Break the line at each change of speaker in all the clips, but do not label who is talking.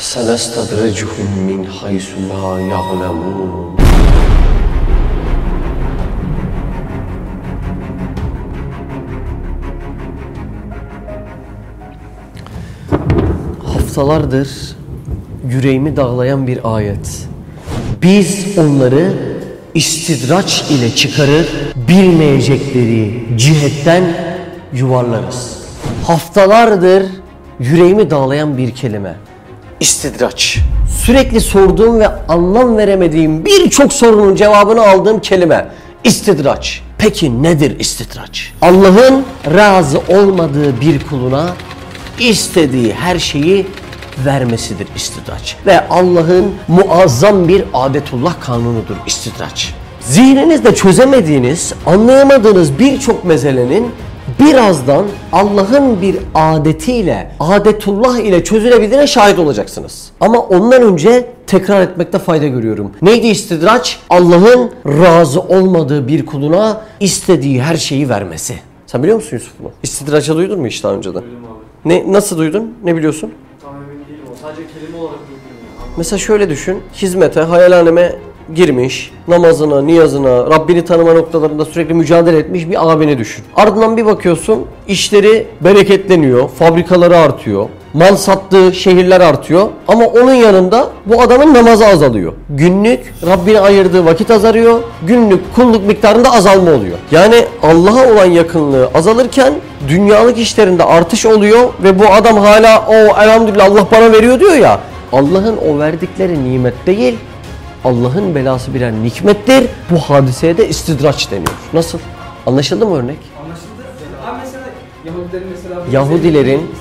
سنستدرجهم من حيث لا يعلمون Haftalardır yüreğimi dağlayan bir ayet. Biz onları istidraç ile çıkarır, bilmeyecekleri cihetten yuvarlarız. Haftalardır yüreğimi dağlayan bir kelime. İstidraç. Sürekli sorduğum ve anlam veremediğim birçok sorunun cevabını aldığım kelime. İstidraç. Peki nedir istidraç? Allah'ın razı olmadığı bir kuluna istediği her şeyi vermesidir istidraç. Ve Allah'ın muazzam bir adetullah kanunudur istidraç. Zihninizde çözemediğiniz, anlayamadığınız birçok meselenin birazdan Allah'ın bir adetiyle, adetullah ile çözülebildiğine şahit olacaksınız. Ama ondan önce tekrar etmekte fayda görüyorum. Neydi istidraç? Allah'ın razı olmadığı bir kuluna istediği her şeyi vermesi. Sen biliyor musun Yusuf bunu? İstidraç'a duydun mu hiç daha önceden?
Duydum abi.
Ne, nasıl duydun? Ne biliyorsun?
Tam emin değilim. Sadece kelime olarak duydum.
Mesela şöyle düşün. Hizmete, hayalhaneme girmiş, namazına, niyazına, Rabbini tanıma noktalarında sürekli mücadele etmiş bir abini düşün. Ardından bir bakıyorsun işleri bereketleniyor, fabrikaları artıyor, mal sattığı şehirler artıyor ama onun yanında bu adamın namazı azalıyor. Günlük Rabbine ayırdığı vakit azalıyor, günlük kulluk miktarında azalma oluyor. Yani Allah'a olan yakınlığı azalırken dünyalık işlerinde artış oluyor ve bu adam hala o elhamdülillah Allah bana veriyor diyor ya Allah'ın o verdikleri nimet değil, Allah'ın belası birer nikmettir. Bu hadiseye de istidraç deniyor. Nasıl? Anlaşıldı mı örnek?
Anlaşıldı. Mesela Yahudilerin mesela...
Yahudilerin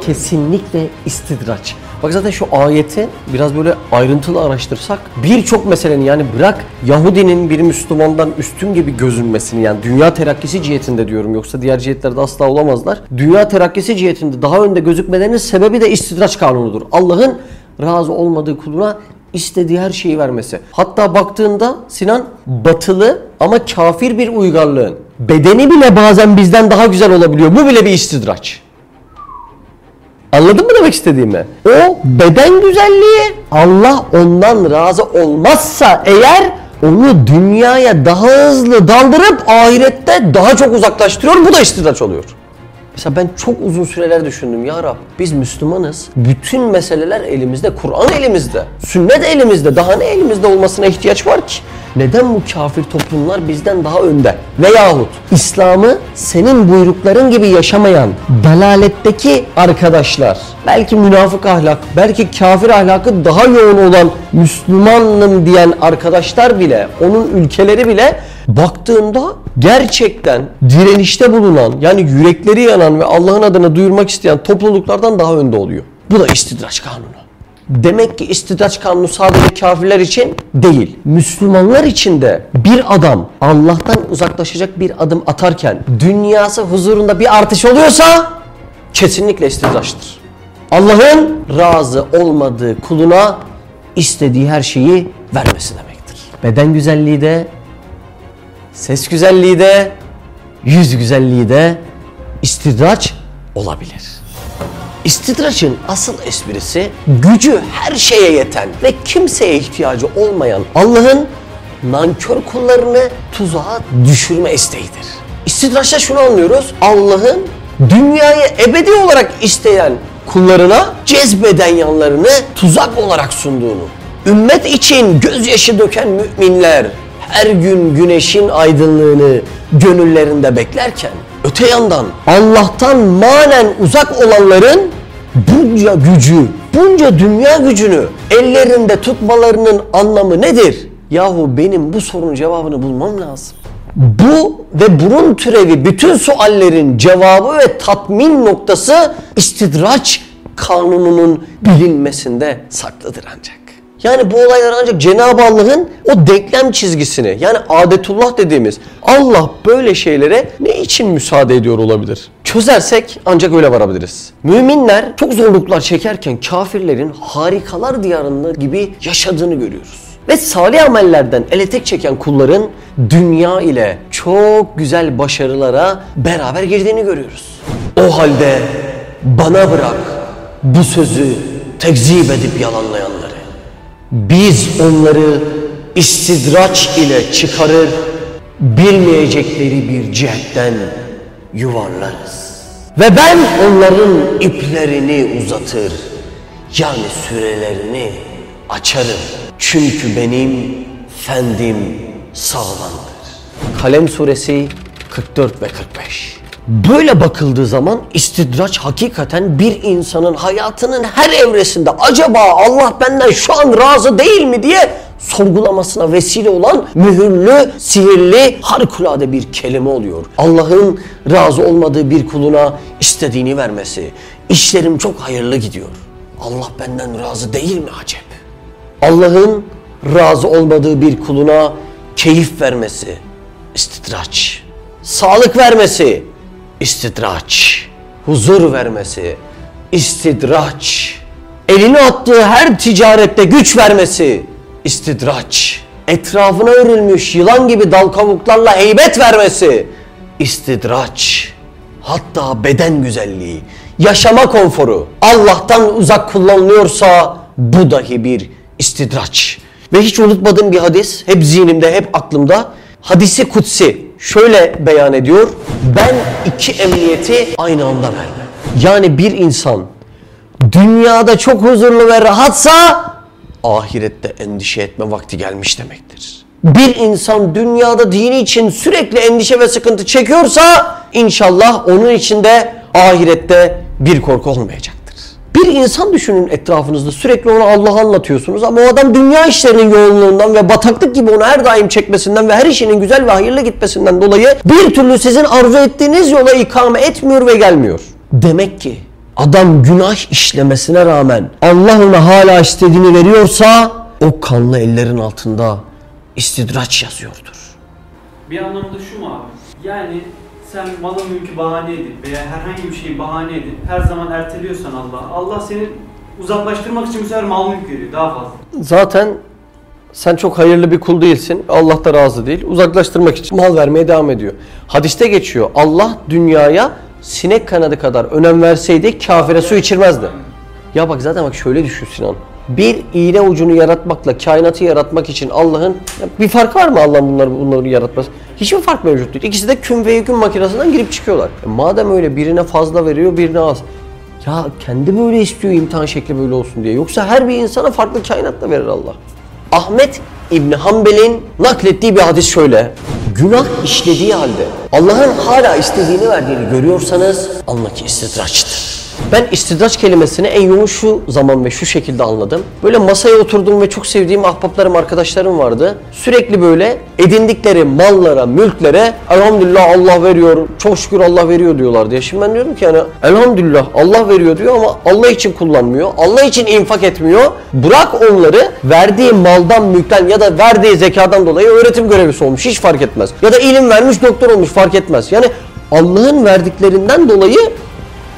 kesinlikle istidraç. Bak zaten şu ayeti biraz böyle ayrıntılı araştırsak birçok meselenin yani bırak Yahudinin bir Müslümandan üstün gibi gözünmesini yani dünya terakkisi cihetinde diyorum yoksa diğer cihetlerde asla olamazlar. Dünya terakkisi cihetinde daha önde gözükmelerinin sebebi de istidraç kanunudur. Allah'ın razı olmadığı kuluna istediği her şeyi vermesi. Hatta baktığında Sinan batılı ama kafir bir uygarlığın bedeni bile bazen bizden daha güzel olabiliyor. Bu bile bir istidraç. Anladın mı demek istediğimi? O beden güzelliği Allah ondan razı olmazsa eğer onu dünyaya daha hızlı daldırıp ahirette daha çok uzaklaştırıyor. Bu da istidraç oluyor. Mesela ben çok uzun süreler düşündüm ya Rab biz Müslümanız. Bütün meseleler elimizde. Kur'an elimizde. Sünnet elimizde. Daha ne elimizde olmasına ihtiyaç var ki? Neden bu kafir toplumlar bizden daha önde? Veyahut İslam'ı senin buyrukların gibi yaşamayan dalaletteki arkadaşlar, belki münafık ahlak, belki kafir ahlakı daha yoğun olan Müslümanım diyen arkadaşlar bile, onun ülkeleri bile baktığında gerçekten direnişte bulunan yani yürekleri yanan ve Allah'ın adını duyurmak isteyen topluluklardan daha önde oluyor. Bu da istidraç kanunu. Demek ki istidraç kanunu sadece kafirler için değil. Müslümanlar için de bir adam Allah'tan uzaklaşacak bir adım atarken dünyası huzurunda bir artış oluyorsa kesinlikle istidraçtır. Allah'ın razı olmadığı kuluna istediği her şeyi vermesi demektir. Beden güzelliği de ses güzelliği de, yüz güzelliği de istidraç olabilir. İstidraçın asıl esprisi gücü her şeye yeten ve kimseye ihtiyacı olmayan Allah'ın nankör kullarını tuzağa düşürme isteğidir. İstidraçta şunu anlıyoruz. Allah'ın dünyayı ebedi olarak isteyen kullarına cezbeden yanlarını tuzak olarak sunduğunu. Ümmet için gözyaşı döken müminler her gün güneşin aydınlığını gönüllerinde beklerken öte yandan Allah'tan manen uzak olanların bunca gücü, bunca dünya gücünü ellerinde tutmalarının anlamı nedir? Yahu benim bu sorunun cevabını bulmam lazım. Bu ve bunun türevi bütün suallerin cevabı ve tatmin noktası istidraç kanununun bilinmesinde saklıdır ancak. Yani bu olaylar ancak Cenab-ı Allah'ın o denklem çizgisini yani adetullah dediğimiz Allah böyle şeylere ne için müsaade ediyor olabilir? Çözersek ancak öyle varabiliriz. Müminler çok zorluklar çekerken kafirlerin harikalar diyarında gibi yaşadığını görüyoruz. Ve salih amellerden ele tek çeken kulların dünya ile çok güzel başarılara beraber girdiğini görüyoruz. O halde bana bırak bu sözü tekzip edip yalanlayanları. Biz onları istidraç ile çıkarır, bilmeyecekleri bir cihetten yuvarlarız. Ve ben onların iplerini uzatır, yani sürelerini açarım. Çünkü benim fendim sağlamdır. Kalem suresi 44 ve 45. Böyle bakıldığı zaman istidraç hakikaten bir insanın hayatının her evresinde acaba Allah benden şu an razı değil mi diye sorgulamasına vesile olan mühürlü, sihirli, harikulade bir kelime oluyor. Allah'ın razı olmadığı bir kuluna istediğini vermesi. İşlerim çok hayırlı gidiyor. Allah benden razı değil mi acep? Allah'ın razı olmadığı bir kuluna keyif vermesi, istidraç. Sağlık vermesi, istidraç. Huzur vermesi, istidraç. Elini attığı her ticarette güç vermesi, istidraç. Etrafına örülmüş yılan gibi dal kavuklarla heybet vermesi, istidraç. Hatta beden güzelliği, yaşama konforu Allah'tan uzak kullanılıyorsa bu dahi bir istidraç. Ve hiç unutmadığım bir hadis, hep zihnimde, hep aklımda. Hadisi kutsi şöyle beyan ediyor. Ben iki emniyeti aynı anda vermem. Yani bir insan dünyada çok huzurlu ve rahatsa ahirette endişe etme vakti gelmiş demektir. Bir insan dünyada dini için sürekli endişe ve sıkıntı çekiyorsa inşallah onun içinde ahirette bir korku olmayacaktır. Bir insan düşünün etrafınızda sürekli ona Allah'ı anlatıyorsunuz ama o adam dünya işlerinin yoğunluğundan ve bataklık gibi onu her daim çekmesinden ve her işinin güzel ve hayırlı gitmesinden dolayı bir türlü sizin arzu ettiğiniz yola ikame etmiyor ve gelmiyor. Demek ki adam günah işlemesine rağmen Allah ona hala istediğini veriyorsa o kanlı ellerin altında istidraç yazıyordur.
Bir anlamda şu mu abi? Yani sen malı mülkü bahane edip veya herhangi bir şeyi bahane edip her zaman erteliyorsan Allah, Allah seni uzaklaştırmak için bu sefer mal mülk veriyor daha fazla.
Zaten sen çok hayırlı bir kul değilsin. Allah da razı değil. Uzaklaştırmak için mal vermeye devam ediyor. Hadiste geçiyor. Allah dünyaya sinek kanadı kadar önem verseydi kafire su içirmezdi. Ya bak zaten bak şöyle düşün Sinan. Bir iğne ucunu yaratmakla kainatı yaratmak için Allah'ın bir fark var mı Allah'ın bunları bunları yaratması? Hiçbir fark mevcut değil. İkisi de küm ve yekün makinesinden girip çıkıyorlar. E madem öyle birine fazla veriyor birine az. Ya kendi böyle istiyor imtihan şekli böyle olsun diye. Yoksa her bir insana farklı kainatla verir Allah. Ahmet İbni Hanbel'in naklettiği bir hadis şöyle. Günah işlediği halde Allah'ın hala istediğini verdiğini görüyorsanız anla ki istidraçtır. Ben istidraç kelimesini en yoğun şu zaman ve şu şekilde anladım. Böyle masaya oturdum ve çok sevdiğim ahbaplarım, arkadaşlarım vardı. Sürekli böyle edindikleri mallara, mülklere elhamdülillah Allah veriyor, çok şükür Allah veriyor diyorlardı. Ya şimdi ben diyorum ki yani elhamdülillah Allah veriyor diyor ama Allah için kullanmıyor. Allah için infak etmiyor. Bırak onları verdiği maldan, mülkten ya da verdiği zekadan dolayı öğretim görevlisi olmuş. Hiç fark etmez. Ya da ilim vermiş, doktor olmuş fark etmez. Yani Allah'ın verdiklerinden dolayı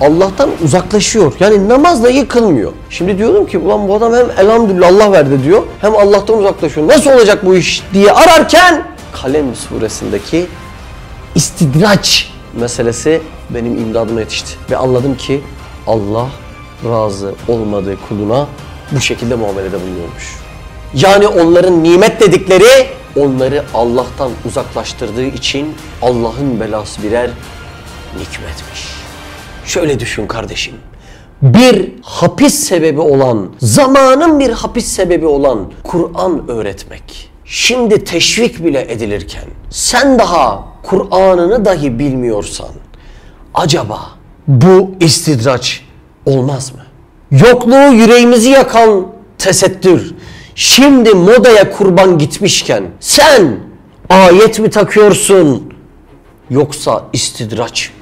Allah'tan uzaklaşıyor. Yani namazla yıkılmıyor. Şimdi diyorum ki ulan bu adam hem elhamdülillah Allah verdi diyor hem Allah'tan uzaklaşıyor. Nasıl olacak bu iş diye ararken Kalem suresindeki istidraç meselesi benim imdadıma yetişti. Ve anladım ki Allah razı olmadığı kuluna bu şekilde muamelede bulunuyormuş. Yani onların nimet dedikleri onları Allah'tan uzaklaştırdığı için Allah'ın belası birer nikmetmiş. Şöyle düşün kardeşim. Bir hapis sebebi olan, zamanın bir hapis sebebi olan Kur'an öğretmek. Şimdi teşvik bile edilirken sen daha Kur'an'ını dahi bilmiyorsan acaba bu istidraç olmaz mı? Yokluğu yüreğimizi yakan tesettür. Şimdi modaya kurban gitmişken sen ayet mi takıyorsun yoksa istidraç mı?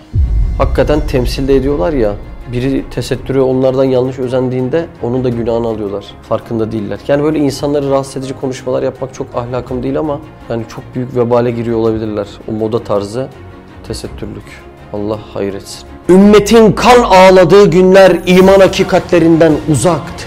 Hakikaten temsilde ediyorlar ya. Biri tesettürü onlardan yanlış özendiğinde onun da günahını alıyorlar. Farkında değiller. Yani böyle insanları rahatsız edici konuşmalar yapmak çok ahlakım değil ama yani çok büyük vebale giriyor olabilirler. O moda tarzı tesettürlük. Allah hayır etsin. Ümmetin kan ağladığı günler iman hakikatlerinden uzaktı.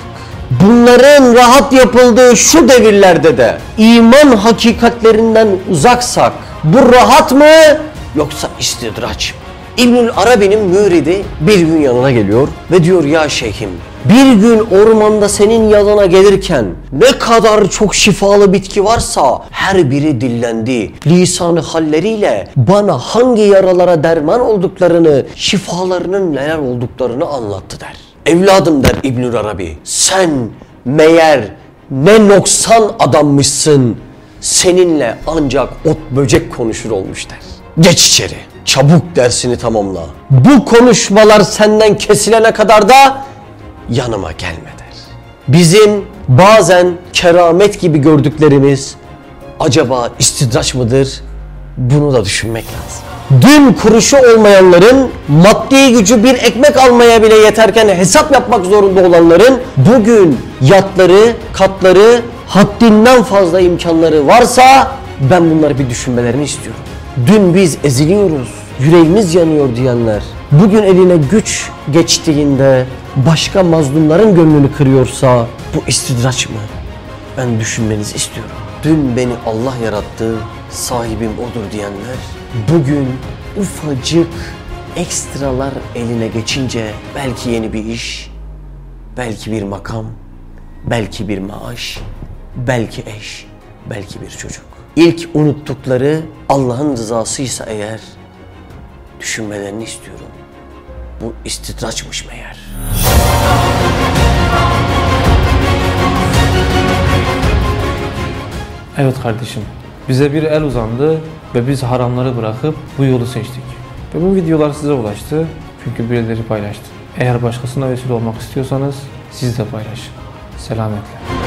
Bunların rahat yapıldığı şu devirlerde de iman hakikatlerinden uzaksak bu rahat mı yoksa istidraç mı? İbnül Arabi'nin müridi bir gün yanına geliyor ve diyor ya şeyhim Bir gün ormanda senin yanına gelirken ne kadar çok şifalı bitki varsa her biri dillendi. Lisanı halleriyle bana hangi yaralara derman olduklarını, şifalarının neler olduklarını anlattı der. Evladım der İbnül Arabi, sen meğer ne noksan adammışsın, seninle ancak ot böcek konuşur olmuş der. Geç içeri, çabuk dersini tamamla. Bu konuşmalar senden kesilene kadar da yanıma gelme der. Bizim bazen keramet gibi gördüklerimiz acaba istidraç mıdır? Bunu da düşünmek lazım. Dün kuruşu olmayanların, maddi gücü bir ekmek almaya bile yeterken hesap yapmak zorunda olanların bugün yatları, katları, haddinden fazla imkanları varsa ben bunları bir düşünmelerini istiyorum. Dün biz eziliyoruz, yüreğimiz yanıyor diyenler bugün eline güç geçtiğinde başka mazlumların gönlünü kırıyorsa bu istidraç mı? Ben düşünmenizi istiyorum. Dün beni Allah yarattı, sahibim odur diyenler bugün ufacık ekstralar eline geçince belki yeni bir iş, belki bir makam, belki bir maaş, belki eş, belki bir çocuk. İlk unuttukları Allah'ın rızasıysa eğer düşünmelerini istiyorum. Bu istidraçmış meğer.
Evet kardeşim. Bize bir el uzandı ve biz haramları bırakıp bu yolu seçtik. Ve bu videolar size ulaştı çünkü birileri paylaştı. Eğer başkasına vesile olmak istiyorsanız siz de paylaşın. Selametle.